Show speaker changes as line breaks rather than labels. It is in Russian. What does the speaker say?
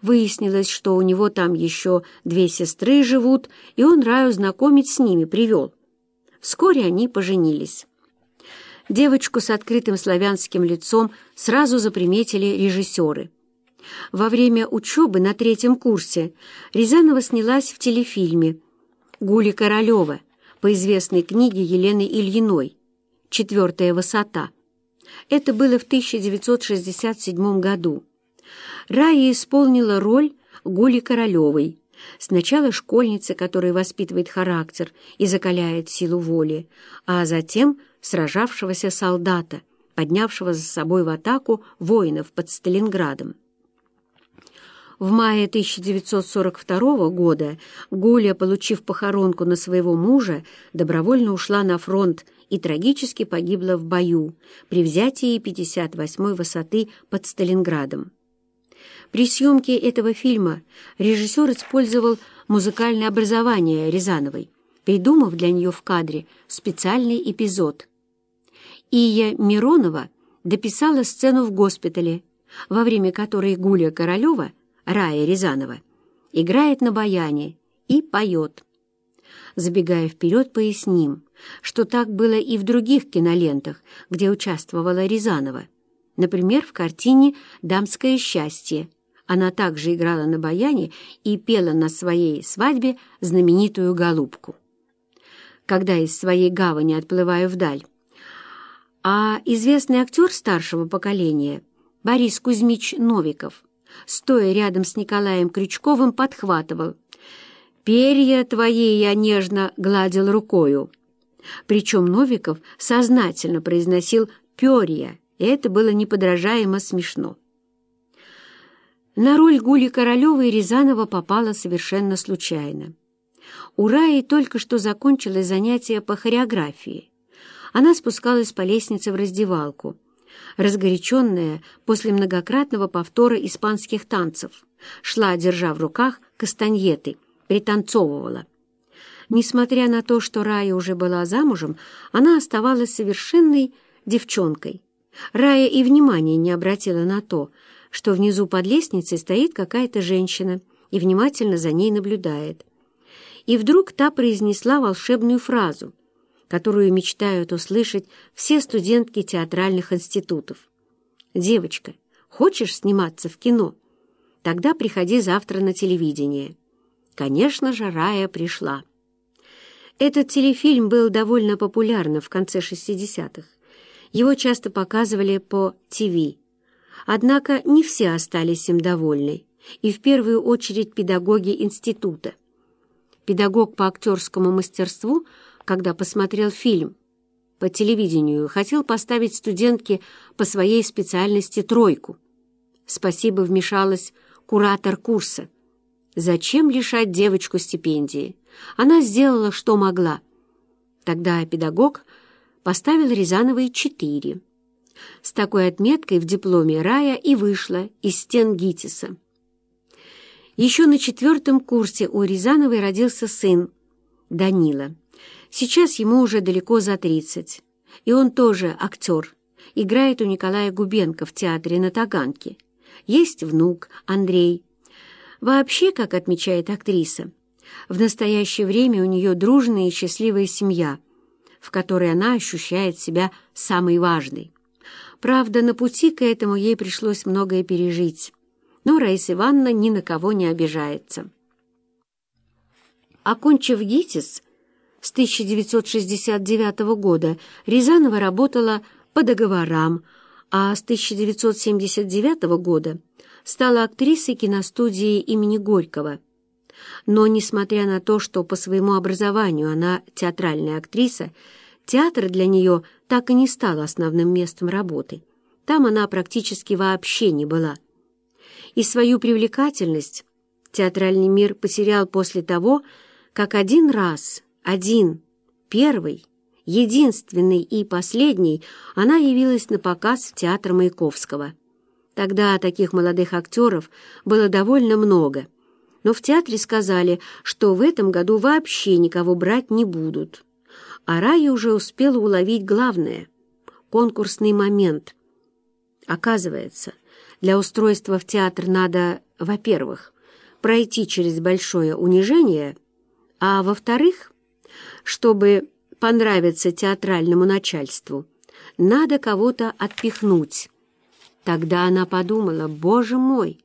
Выяснилось, что у него там еще две сестры живут, и он Раю знакомить с ними привел. Вскоре они поженились. Девочку с открытым славянским лицом сразу заприметили режиссеры. Во время учебы на третьем курсе Рязанова снялась в телефильме «Гули Королева» по известной книге Елены Ильиной «Четвертая высота». Это было в 1967 году. Рая исполнила роль Гули Королевой, сначала школьницы, которая воспитывает характер и закаляет силу воли, а затем сражавшегося солдата, поднявшего за собой в атаку воинов под Сталинградом. В мае 1942 года Гуля, получив похоронку на своего мужа, добровольно ушла на фронт и трагически погибла в бою при взятии 58-й высоты под Сталинградом. При съемке этого фильма режиссер использовал музыкальное образование Рязановой, придумав для нее в кадре специальный эпизод. Ия Миронова дописала сцену в госпитале, во время которой Гуля Королева, Рая Рязанова, играет на баяне и поет. Забегая вперед, поясним, что так было и в других кинолентах, где участвовала Рязанова. Например, в картине «Дамское счастье» она также играла на баяне и пела на своей свадьбе знаменитую «Голубку». Когда из своей гавани отплываю вдаль. А известный актер старшего поколения Борис Кузьмич Новиков, стоя рядом с Николаем Крючковым, подхватывал «Перья твои я нежно гладил рукою». Причем Новиков сознательно произносил «перья», и это было неподражаемо смешно. На роль Гули Королевой Рязанова попала совершенно случайно. У Раи только что закончилось занятие по хореографии. Она спускалась по лестнице в раздевалку, разгоряченная после многократного повтора испанских танцев, шла, держа в руках кастаньеты, пританцовывала. Несмотря на то, что Рая уже была замужем, она оставалась совершенной девчонкой. Рая и внимания не обратила на то, что внизу под лестницей стоит какая-то женщина и внимательно за ней наблюдает. И вдруг та произнесла волшебную фразу, которую мечтают услышать все студентки театральных институтов. «Девочка, хочешь сниматься в кино? Тогда приходи завтра на телевидение». Конечно же, Рая пришла. Этот телефильм был довольно популярным в конце 60-х. Его часто показывали по ТВ. Однако не все остались им довольны, и в первую очередь педагоги института. Педагог по актерскому мастерству, когда посмотрел фильм по телевидению, хотел поставить студентке по своей специальности тройку. Спасибо вмешалась куратор курса. Зачем лишать девочку стипендии? Она сделала, что могла. Тогда педагог поставил Рязановой четыре. С такой отметкой в дипломе Рая и вышла из стен ГИТИСа. Еще на четвертом курсе у Рязановой родился сын, Данила. Сейчас ему уже далеко за тридцать, и он тоже актер, играет у Николая Губенко в театре на Таганке. Есть внук, Андрей. Вообще, как отмечает актриса, в настоящее время у нее дружная и счастливая семья, в которой она ощущает себя самой важной. Правда, на пути к этому ей пришлось многое пережить, но Раиса Ивановна ни на кого не обижается. Окончив ГИТИС с 1969 года, Рязанова работала по договорам, а с 1979 года стала актрисой киностудии имени Горького. Но, несмотря на то, что по своему образованию она театральная актриса, театр для нее – так и не стала основным местом работы. Там она практически вообще не была. И свою привлекательность театральный мир потерял после того, как один раз, один, первый, единственный и последний, она явилась на показ в театр Маяковского. Тогда таких молодых актеров было довольно много, но в театре сказали, что в этом году вообще никого брать не будут а Рая уже успела уловить главное — конкурсный момент. Оказывается, Для устройства в театр надо, во-первых, пройти через большое унижение, а во-вторых, чтобы понравиться театральному начальству, надо кого-то отпихнуть. Тогда она подумала, «Боже мой!»